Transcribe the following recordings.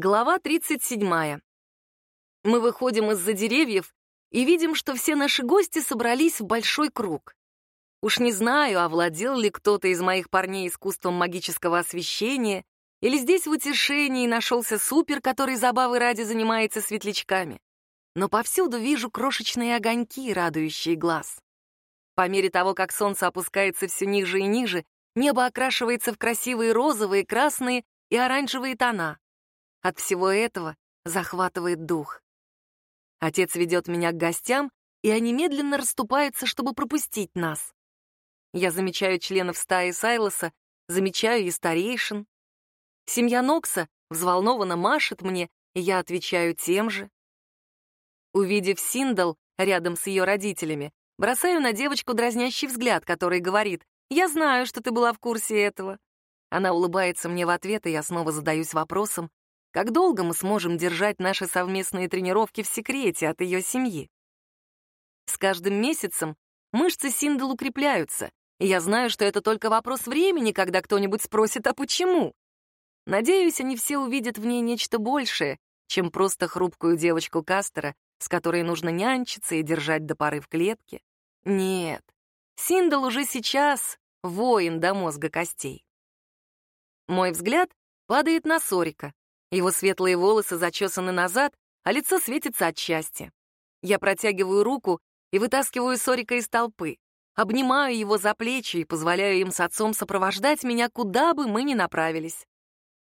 Глава 37. Мы выходим из-за деревьев и видим, что все наши гости собрались в большой круг. Уж не знаю, овладел ли кто-то из моих парней искусством магического освещения, или здесь в утешении нашелся супер, который забавы ради занимается светлячками. Но повсюду вижу крошечные огоньки, радующие глаз. По мере того, как солнце опускается все ниже и ниже, небо окрашивается в красивые розовые, красные и оранжевые тона. От всего этого захватывает дух. Отец ведет меня к гостям, и они медленно расступаются, чтобы пропустить нас. Я замечаю членов стаи Сайлоса, замечаю и старейшин. Семья Нокса взволнованно машет мне, и я отвечаю тем же. Увидев Синдал рядом с ее родителями, бросаю на девочку дразнящий взгляд, который говорит, «Я знаю, что ты была в курсе этого». Она улыбается мне в ответ, и я снова задаюсь вопросом, как долго мы сможем держать наши совместные тренировки в секрете от ее семьи? С каждым месяцем мышцы Синдл укрепляются, и я знаю, что это только вопрос времени, когда кто-нибудь спросит, а почему? Надеюсь, они все увидят в ней нечто большее, чем просто хрупкую девочку Кастера, с которой нужно нянчиться и держать до поры в клетке. Нет, Синдл уже сейчас воин до мозга костей. Мой взгляд падает на Сорика, его светлые волосы зачесаны назад, а лицо светится от счастья. Я протягиваю руку и вытаскиваю Сорика из толпы, обнимаю его за плечи и позволяю им с отцом сопровождать меня, куда бы мы ни направились.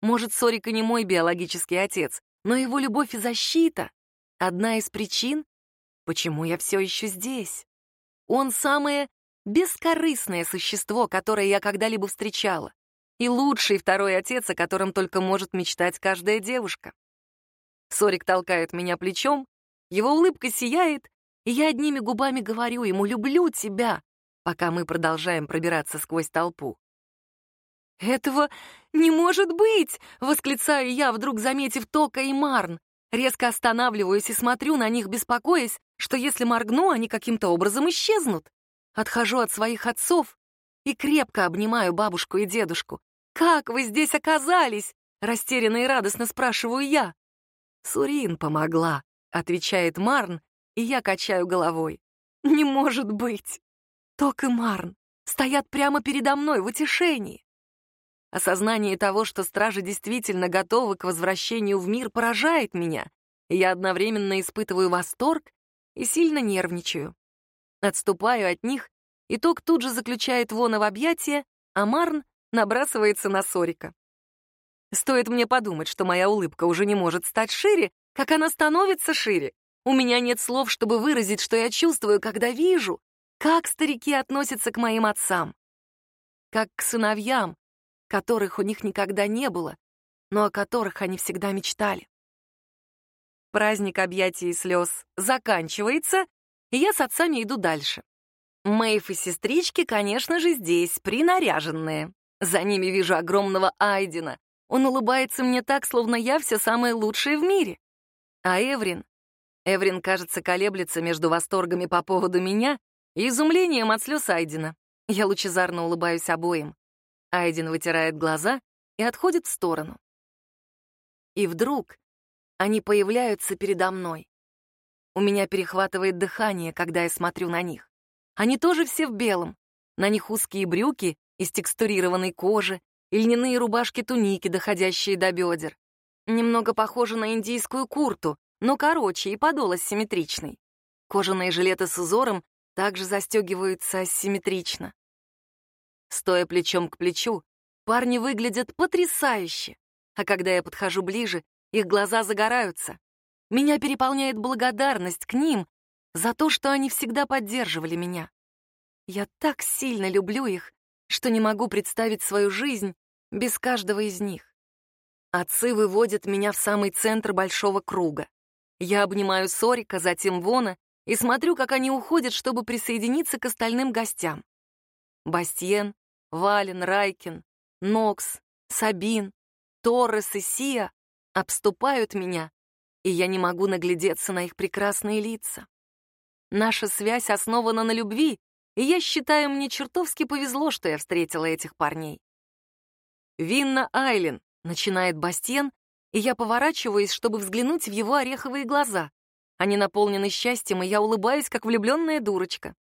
Может, Сорик и не мой биологический отец, но его любовь и защита — одна из причин, почему я все еще здесь. Он самое бескорыстное существо, которое я когда-либо встречала и лучший второй отец, о котором только может мечтать каждая девушка. Сорик толкает меня плечом, его улыбка сияет, и я одними губами говорю ему «люблю тебя», пока мы продолжаем пробираться сквозь толпу. «Этого не может быть!» — восклицаю я, вдруг заметив Тока и Марн. Резко останавливаюсь и смотрю на них, беспокоясь, что если моргну, они каким-то образом исчезнут. Отхожу от своих отцов и крепко обнимаю бабушку и дедушку. «Как вы здесь оказались?» — растерянно и радостно спрашиваю я. «Сурин помогла», — отвечает Марн, и я качаю головой. «Не может быть!» Ток и Марн стоят прямо передо мной в утешении. Осознание того, что стражи действительно готовы к возвращению в мир, поражает меня, я одновременно испытываю восторг и сильно нервничаю. Отступаю от них и Ток тут же заключает Вона в объятия, а Марн набрасывается на Сорика. Стоит мне подумать, что моя улыбка уже не может стать шире, как она становится шире. У меня нет слов, чтобы выразить, что я чувствую, когда вижу, как старики относятся к моим отцам. Как к сыновьям, которых у них никогда не было, но о которых они всегда мечтали. Праздник объятий и слез заканчивается, и я с отцами иду дальше. Мэйв и сестрички, конечно же, здесь, принаряженные. За ними вижу огромного Айдена. Он улыбается мне так, словно я все самое лучшее в мире. А Эврин? Эврин, кажется, колеблется между восторгами по поводу меня и изумлением от слез Айдена. Я лучезарно улыбаюсь обоим. Айден вытирает глаза и отходит в сторону. И вдруг они появляются передо мной. У меня перехватывает дыхание, когда я смотрю на них. Они тоже все в белом. На них узкие брюки из текстурированной кожи и льняные рубашки-туники, доходящие до бедер. Немного похоже на индийскую курту, но короче и подол асимметричный. Кожаные жилеты с узором также застегиваются асимметрично. Стоя плечом к плечу, парни выглядят потрясающе, а когда я подхожу ближе, их глаза загораются. Меня переполняет благодарность к ним за то, что они всегда поддерживали меня. Я так сильно люблю их, что не могу представить свою жизнь без каждого из них. Отцы выводят меня в самый центр большого круга. Я обнимаю Сорика, затем Вона, и смотрю, как они уходят, чтобы присоединиться к остальным гостям. Бастиен, Вален, Райкин, Нокс, Сабин, Торрес и Сия обступают меня, и я не могу наглядеться на их прекрасные лица. Наша связь основана на любви, и я считаю, мне чертовски повезло, что я встретила этих парней. «Винна Айлен», — начинает Бастен, и я поворачиваюсь, чтобы взглянуть в его ореховые глаза. Они наполнены счастьем, и я улыбаюсь, как влюбленная дурочка.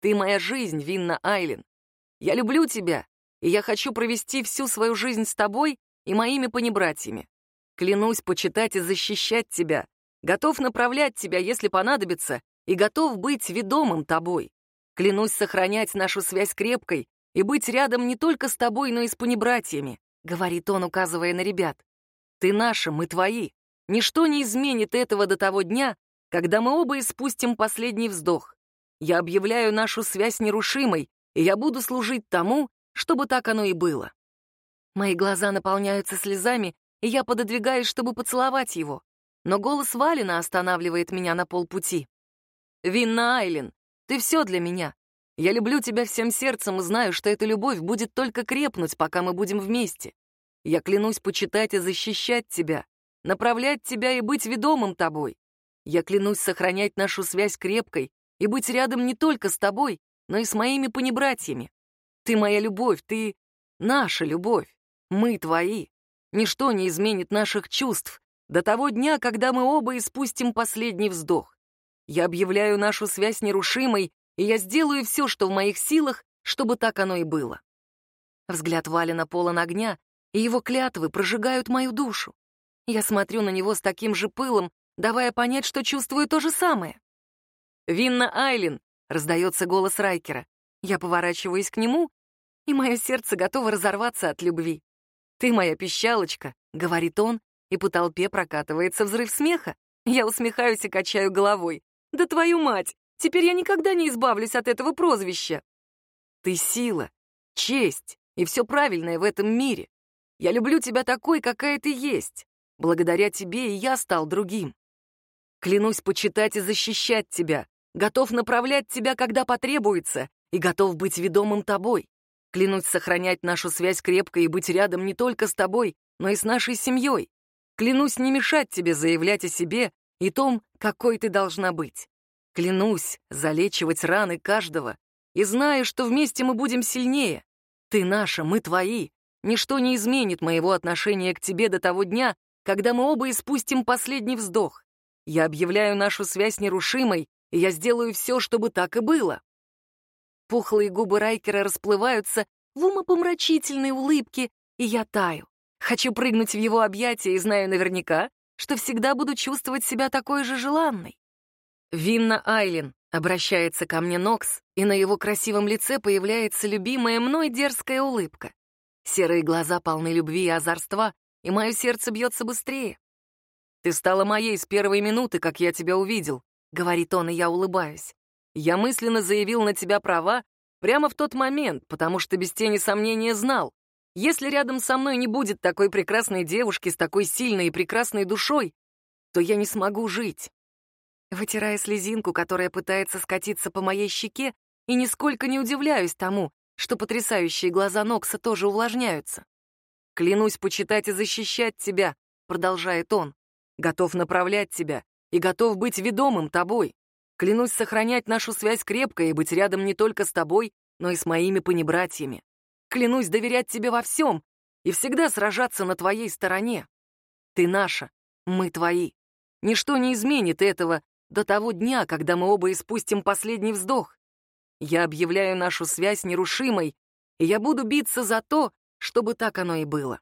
«Ты моя жизнь, Винна Айлен. Я люблю тебя, и я хочу провести всю свою жизнь с тобой и моими понебратьями. Клянусь почитать и защищать тебя, готов направлять тебя, если понадобится, и готов быть ведомым тобой. Клянусь сохранять нашу связь крепкой и быть рядом не только с тобой, но и с понебратьями», — говорит он, указывая на ребят. «Ты наша, мы твои. Ничто не изменит этого до того дня, когда мы оба испустим последний вздох. Я объявляю нашу связь нерушимой, и я буду служить тому, чтобы так оно и было». Мои глаза наполняются слезами, и я пододвигаюсь, чтобы поцеловать его. Но голос Валина останавливает меня на полпути. «Винна Айлен, ты все для меня. Я люблю тебя всем сердцем и знаю, что эта любовь будет только крепнуть, пока мы будем вместе. Я клянусь почитать и защищать тебя, направлять тебя и быть ведомым тобой. Я клянусь сохранять нашу связь крепкой и быть рядом не только с тобой, но и с моими понебратьями. Ты моя любовь, ты наша любовь, мы твои. Ничто не изменит наших чувств до того дня, когда мы оба испустим последний вздох. Я объявляю нашу связь нерушимой и я сделаю все, что в моих силах, чтобы так оно и было. Взгляд Валина полон огня, и его клятвы прожигают мою душу. Я смотрю на него с таким же пылом, давая понять, что чувствую то же самое. «Винна Айлин!» — раздается голос Райкера. Я поворачиваюсь к нему, и мое сердце готово разорваться от любви. «Ты моя пищалочка», — говорит он, и по толпе прокатывается взрыв смеха. Я усмехаюсь и качаю головой. «Да твою мать! Теперь я никогда не избавлюсь от этого прозвища. Ты сила, честь и все правильное в этом мире. Я люблю тебя такой, какая ты есть. Благодаря тебе и я стал другим. Клянусь почитать и защищать тебя, готов направлять тебя, когда потребуется, и готов быть ведомым тобой. Клянусь сохранять нашу связь крепко и быть рядом не только с тобой, но и с нашей семьей. Клянусь не мешать тебе заявлять о себе и том, какой ты должна быть. Клянусь залечивать раны каждого и знаю, что вместе мы будем сильнее. Ты наша, мы твои. Ничто не изменит моего отношения к тебе до того дня, когда мы оба испустим последний вздох. Я объявляю нашу связь нерушимой, и я сделаю все, чтобы так и было. Пухлые губы Райкера расплываются в умопомрачительной улыбке, и я таю. Хочу прыгнуть в его объятия и знаю наверняка, что всегда буду чувствовать себя такой же желанной. «Винна Айлин», — обращается ко мне Нокс, и на его красивом лице появляется любимая мной дерзкая улыбка. Серые глаза полны любви и озорства, и мое сердце бьется быстрее. «Ты стала моей с первой минуты, как я тебя увидел», — говорит он, и я улыбаюсь. «Я мысленно заявил на тебя права прямо в тот момент, потому что без тени сомнения знал. Если рядом со мной не будет такой прекрасной девушки с такой сильной и прекрасной душой, то я не смогу жить. Вытирая слезинку, которая пытается скатиться по моей щеке, и нисколько не удивляюсь тому, что потрясающие глаза Нокса тоже увлажняются. «Клянусь почитать и защищать тебя», — продолжает он. «Готов направлять тебя и готов быть ведомым тобой. Клянусь сохранять нашу связь крепко и быть рядом не только с тобой, но и с моими понебратьями. Клянусь доверять тебе во всем и всегда сражаться на твоей стороне. Ты наша, мы твои. Ничто не изменит этого до того дня, когда мы оба испустим последний вздох. Я объявляю нашу связь нерушимой, и я буду биться за то, чтобы так оно и было.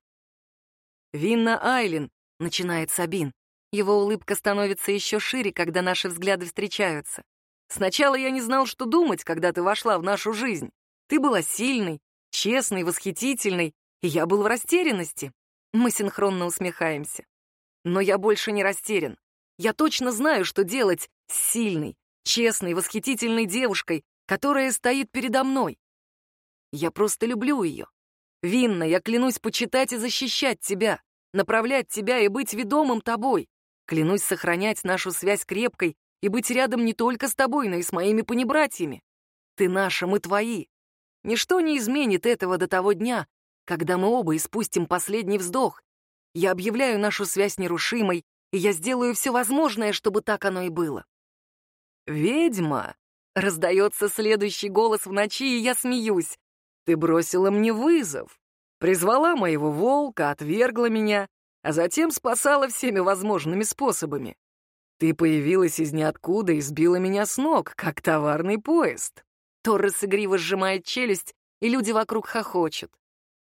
«Винна Айлин», — начинает Сабин. Его улыбка становится еще шире, когда наши взгляды встречаются. «Сначала я не знал, что думать, когда ты вошла в нашу жизнь. Ты была сильной, честной, восхитительной, и я был в растерянности». Мы синхронно усмехаемся. Но я больше не растерян. Я точно знаю, что делать с сильной, честной, восхитительной девушкой, которая стоит передо мной. Я просто люблю ее. Винна, я клянусь почитать и защищать тебя, направлять тебя и быть ведомым тобой. Клянусь сохранять нашу связь крепкой и быть рядом не только с тобой, но и с моими понебратьями. Ты наша, мы твои. Ничто не изменит этого до того дня, когда мы оба испустим последний вздох. Я объявляю нашу связь нерушимой, и я сделаю все возможное, чтобы так оно и было. «Ведьма!» — раздается следующий голос в ночи, и я смеюсь. «Ты бросила мне вызов, призвала моего волка, отвергла меня, а затем спасала всеми возможными способами. Ты появилась из ниоткуда и сбила меня с ног, как товарный поезд. Торрес игриво сжимает челюсть, и люди вокруг хохочут.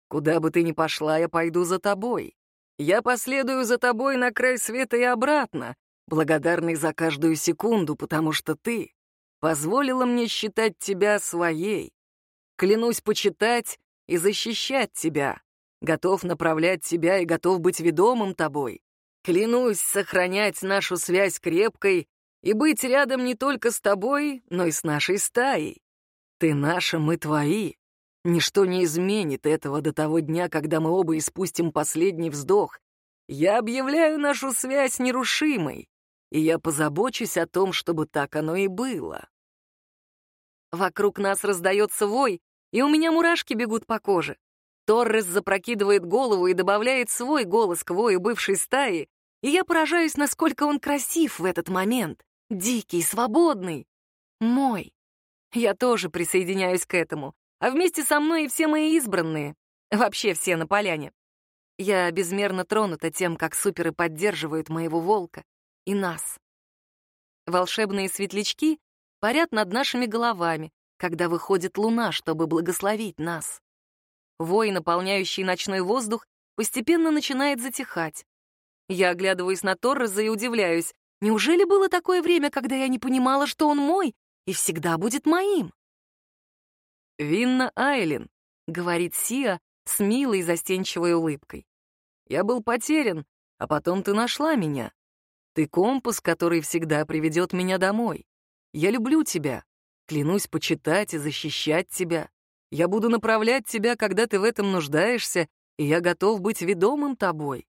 Куда бы ты ни пошла, я пойду за тобой. Я последую за тобой на край света и обратно, благодарный за каждую секунду, потому что ты позволила мне считать тебя своей. Клянусь почитать и защищать тебя, готов направлять тебя и готов быть ведомым тобой. Клянусь сохранять нашу связь крепкой и быть рядом не только с тобой, но и с нашей стаей. Ты наша, мы твои. Ничто не изменит этого до того дня, когда мы оба испустим последний вздох. Я объявляю нашу связь нерушимой, и я позабочусь о том, чтобы так оно и было. Вокруг нас раздается вой, и у меня мурашки бегут по коже. Торрес запрокидывает голову и добавляет свой голос к вою бывшей стаи, и я поражаюсь, насколько он красив в этот момент. Дикий, свободный. Мой. Я тоже присоединяюсь к этому, а вместе со мной и все мои избранные. Вообще все на поляне. Я безмерно тронута тем, как суперы поддерживают моего волка и нас. Волшебные светлячки парят над нашими головами, когда выходит луна, чтобы благословить нас. Вой, наполняющий ночной воздух, постепенно начинает затихать. Я оглядываюсь на Торреза и удивляюсь. Неужели было такое время, когда я не понимала, что он мой и всегда будет моим? «Винна Айлин», — говорит Сия с милой застенчивой улыбкой. «Я был потерян, а потом ты нашла меня. Ты компас, который всегда приведет меня домой. Я люблю тебя, клянусь почитать и защищать тебя. Я буду направлять тебя, когда ты в этом нуждаешься, и я готов быть ведомым тобой.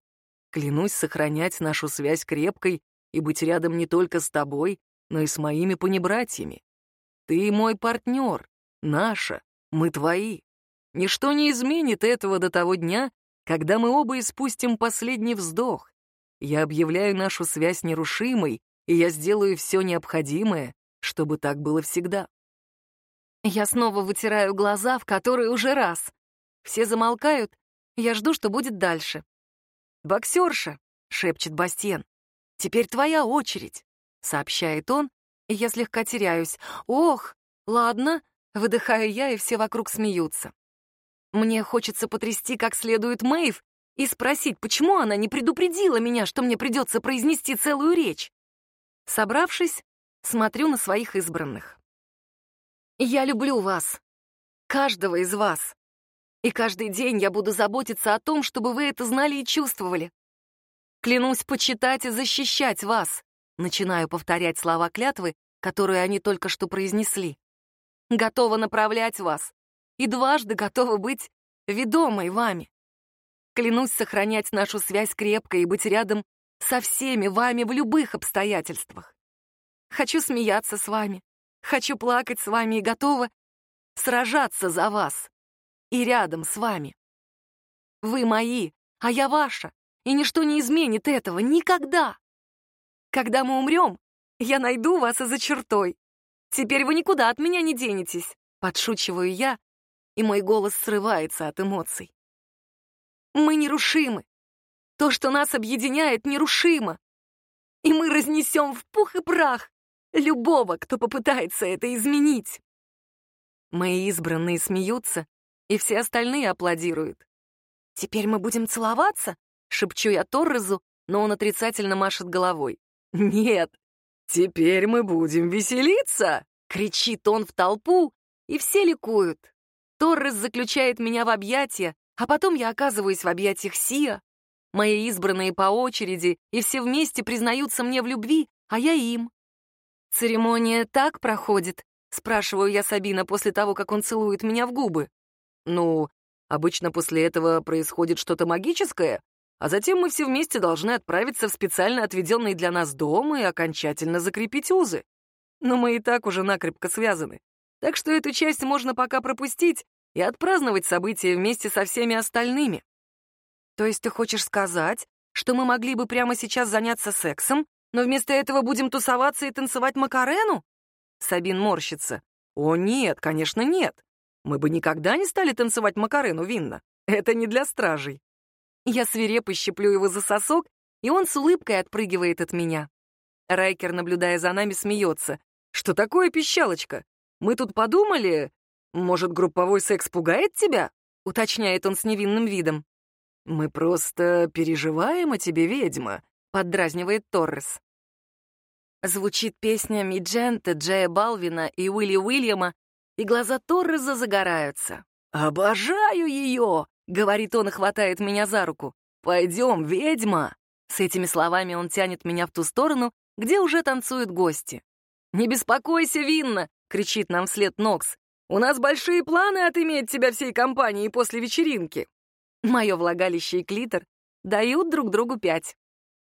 Клянусь сохранять нашу связь крепкой и быть рядом не только с тобой, но и с моими понебратьями. Ты мой партнер, наша, мы твои. Ничто не изменит этого до того дня, когда мы оба испустим последний вздох. Я объявляю нашу связь нерушимой, и я сделаю все необходимое, чтобы так было всегда. Я снова вытираю глаза, в которые уже раз. Все замолкают, я жду, что будет дальше. «Боксерша!» — шепчет Бастен. «Теперь твоя очередь», — сообщает он, я слегка теряюсь. «Ох, ладно», — выдыхаю я, и все вокруг смеются. Мне хочется потрясти как следует Мэйв и спросить, почему она не предупредила меня, что мне придется произнести целую речь. Собравшись, смотрю на своих избранных. Я люблю вас, каждого из вас. И каждый день я буду заботиться о том, чтобы вы это знали и чувствовали. Клянусь почитать и защищать вас. Начинаю повторять слова клятвы, которые они только что произнесли. Готова направлять вас. И дважды готова быть ведомой вами. Клянусь сохранять нашу связь крепко и быть рядом со всеми вами в любых обстоятельствах. Хочу смеяться с вами, хочу плакать с вами и готова сражаться за вас и рядом с вами. Вы мои, а я ваша, и ничто не изменит этого никогда. Когда мы умрем, я найду вас и за чертой. Теперь вы никуда от меня не денетесь, подшучиваю я, и мой голос срывается от эмоций. Мы нерушимы. То, что нас объединяет, нерушимо. И мы разнесем в пух и прах любого, кто попытается это изменить. Мои избранные смеются, и все остальные аплодируют. «Теперь мы будем целоваться?» — шепчу я Торрезу, но он отрицательно машет головой. «Нет, теперь мы будем веселиться!» — кричит он в толпу, и все ликуют. Торрес заключает меня в объятия, а потом я оказываюсь в объятиях Сия. Мои избранные по очереди, и все вместе признаются мне в любви, а я им. Церемония так проходит, спрашиваю я Сабина после того, как он целует меня в губы. Ну, обычно после этого происходит что-то магическое, а затем мы все вместе должны отправиться в специально отведенный для нас дом и окончательно закрепить узы. Но мы и так уже накрепко связаны. Так что эту часть можно пока пропустить и отпраздновать события вместе со всеми остальными. То есть ты хочешь сказать, что мы могли бы прямо сейчас заняться сексом, но вместо этого будем тусоваться и танцевать Макарену? Сабин морщится. О, нет, конечно, нет. Мы бы никогда не стали танцевать Макарену, Винна. Это не для стражей. Я свирепо щеплю его за сосок, и он с улыбкой отпрыгивает от меня. Райкер, наблюдая за нами, смеется. «Что такое, пищалочка? Мы тут подумали, может, групповой секс пугает тебя?» — уточняет он с невинным видом. «Мы просто переживаем о тебе, ведьма», — поддразнивает Торрес. Звучит песня Миджента, Джея Балвина и Уилли Уильяма, и глаза Торреса загораются. «Обожаю ее!» — говорит он и хватает меня за руку. «Пойдем, ведьма!» С этими словами он тянет меня в ту сторону, где уже танцуют гости. «Не беспокойся, Винна!» — кричит нам вслед Нокс. «У нас большие планы отыметь тебя всей компанией после вечеринки!» Мое влагалище и клитор дают друг другу пять.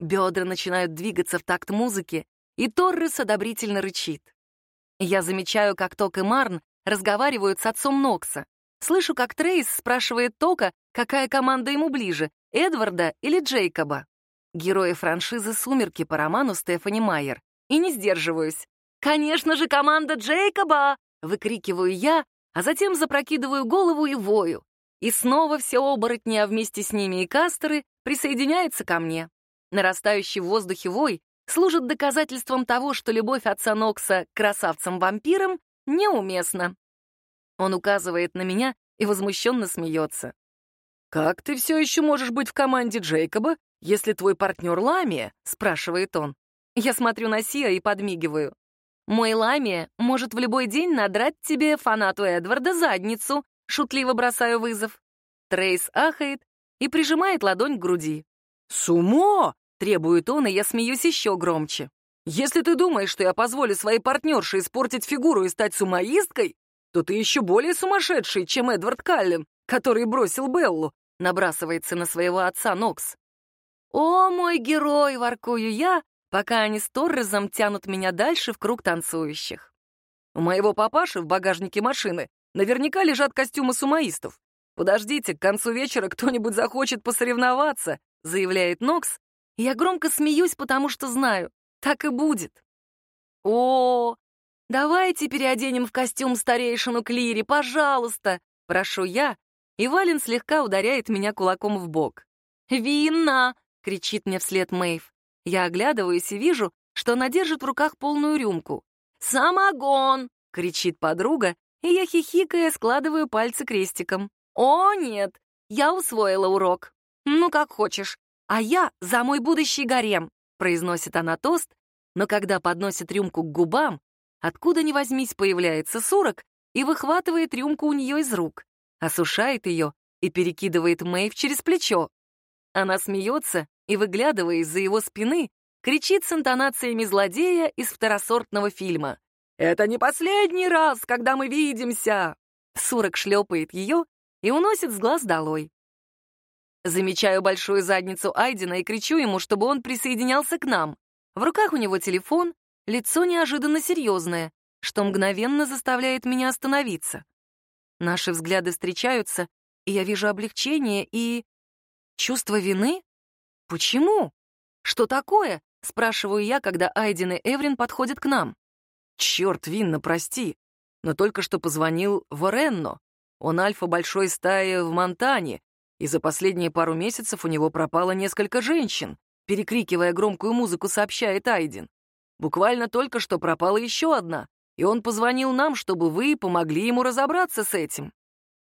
Бедра начинают двигаться в такт музыки, и Торрес одобрительно рычит. Я замечаю, как Ток и Марн разговаривают с отцом Нокса. Слышу, как Трейс спрашивает Тока, какая команда ему ближе, Эдварда или Джейкоба. Герои франшизы «Сумерки» по роману Стефани Майер. И не сдерживаюсь. «Конечно же, команда Джейкоба!» — выкрикиваю я, а затем запрокидываю голову и вою. И снова все оборотни, а вместе с ними и кастеры, присоединяются ко мне. Нарастающий в воздухе вой служит доказательством того, что любовь отца Нокса к красавцам-вампирам неуместна. Он указывает на меня и возмущенно смеется. «Как ты все еще можешь быть в команде Джейкоба, если твой партнер Ламия?» — спрашивает он. Я смотрю на Сиа и подмигиваю. «Мой Ламия может в любой день надрать тебе, фанату Эдварда, задницу», — шутливо бросаю вызов. Трейс ахает и прижимает ладонь к груди. «Сумо!» — требует он, и я смеюсь еще громче. «Если ты думаешь, что я позволю своей партнерше испортить фигуру и стать сумоисткой, то ты еще более сумасшедший, чем Эдвард Каллен, который бросил Беллу», — набрасывается на своего отца Нокс. «О, мой герой!» — воркую я, пока они с Торрезом тянут меня дальше в круг танцующих. У моего папаши в багажнике машины наверняка лежат костюмы сумоистов. «Подождите, к концу вечера кто-нибудь захочет посоревноваться», — заявляет Нокс. Я громко смеюсь, потому что знаю, так и будет. «О, давайте переоденем в костюм старейшину Клири, пожалуйста!» — прошу я, и Вален слегка ударяет меня кулаком в бок. «Винна!» — кричит мне вслед Мэйв. Я оглядываюсь и вижу, что она держит в руках полную рюмку. «Самогон!» — кричит подруга, и я, хихикая, складываю пальцы крестиком. «О, нет! Я усвоила урок. Ну, как хочешь. А я за мой будущий гарем!» — произносит она тост, но когда подносит рюмку к губам, откуда ни возьмись появляется сурок и выхватывает рюмку у нее из рук, осушает ее и перекидывает Мэйв через плечо. Она смеется и, выглядывая из-за его спины, кричит с интонациями злодея из второсортного фильма. «Это не последний раз, когда мы видимся!» Сурок шлепает ее и уносит с глаз долой. Замечаю большую задницу Айдена и кричу ему, чтобы он присоединялся к нам. В руках у него телефон, лицо неожиданно серьезное, что мгновенно заставляет меня остановиться. Наши взгляды встречаются, и я вижу облегчение и... Чувство вины? Почему? Что такое? Спрашиваю я, когда Айден и Эврин подходят к нам. Черт, Винна, прости, но только что позвонил Воренно. Он альфа большой стаи в Монтане, и за последние пару месяцев у него пропало несколько женщин, перекрикивая громкую музыку, сообщает Айден. Буквально только что пропала еще одна, и он позвонил нам, чтобы вы помогли ему разобраться с этим.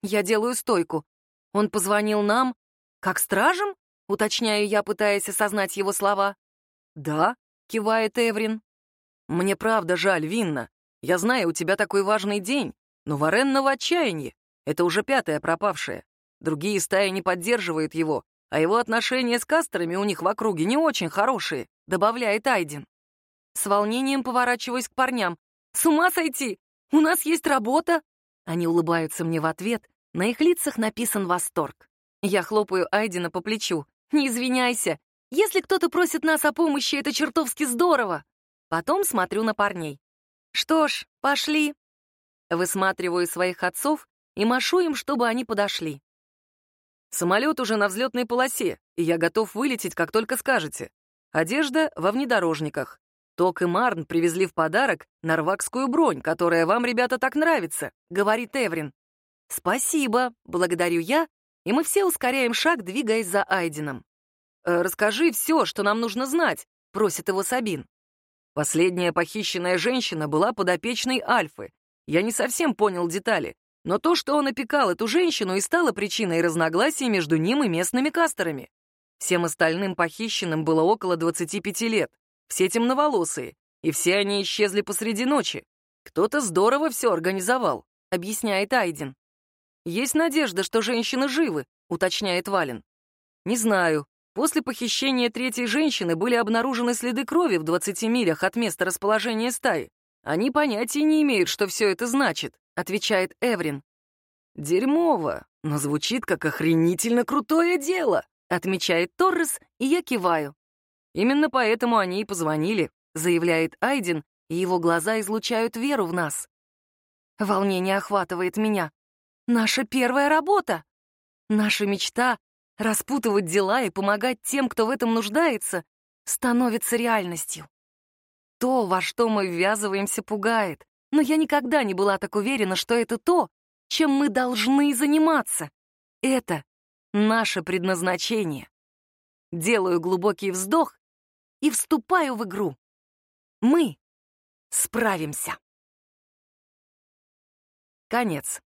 Я делаю стойку. Он позвонил нам, «Как стражем?» — уточняю я, пытаясь осознать его слова. «Да», — кивает Эврин. «Мне правда жаль, Винна. Я знаю, у тебя такой важный день, но Варенна в отчаянии. Это уже пятая пропавшая. Другие стаи не поддерживают его, а его отношения с кастерами у них в округе не очень хорошие», — добавляет Айден. С волнением поворачиваюсь к парням. «С ума сойти! У нас есть работа!» Они улыбаются мне в ответ, на их лицах написан восторг. Я хлопаю Айдена по плечу. «Не извиняйся. Если кто-то просит нас о помощи, это чертовски здорово!» Потом смотрю на парней. «Что ж, пошли!» Высматриваю своих отцов и машу им, чтобы они подошли. Самолет уже на взлетной полосе, и я готов вылететь, как только скажете. Одежда во внедорожниках. Ток и Марн привезли в подарок норвакскую бронь, которая вам, ребята, так нравится», — говорит Эврин. «Спасибо», — благодарю я и мы все ускоряем шаг, двигаясь за Айденом. «Э, «Расскажи все, что нам нужно знать», — просит его Сабин. Последняя похищенная женщина была подопечной Альфы. Я не совсем понял детали, но то, что он опекал эту женщину, и стало причиной разногласий между ним и местными кастерами. Всем остальным похищенным было около 25 лет, все темноволосые, и все они исчезли посреди ночи. Кто-то здорово все организовал, объясняет Айден. Есть надежда, что женщины живы, уточняет Вален. Не знаю. После похищения третьей женщины были обнаружены следы крови в 20 милях от места расположения стаи. Они понятия не имеют, что все это значит, отвечает Эврин. Дерьмово, но звучит как охренительно крутое дело, отмечает Торрес, и я киваю. Именно поэтому они и позвонили, заявляет Айден, и его глаза излучают веру в нас. Волнение охватывает меня. Наша первая работа. Наша мечта — распутывать дела и помогать тем, кто в этом нуждается, становится реальностью. То, во что мы ввязываемся, пугает, но я никогда не была так уверена, что это то, чем мы должны заниматься. Это наше предназначение. Делаю глубокий вздох и вступаю в игру. Мы справимся. Конец.